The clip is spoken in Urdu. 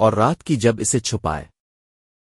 اور رات کی جب اسے چھپائے۔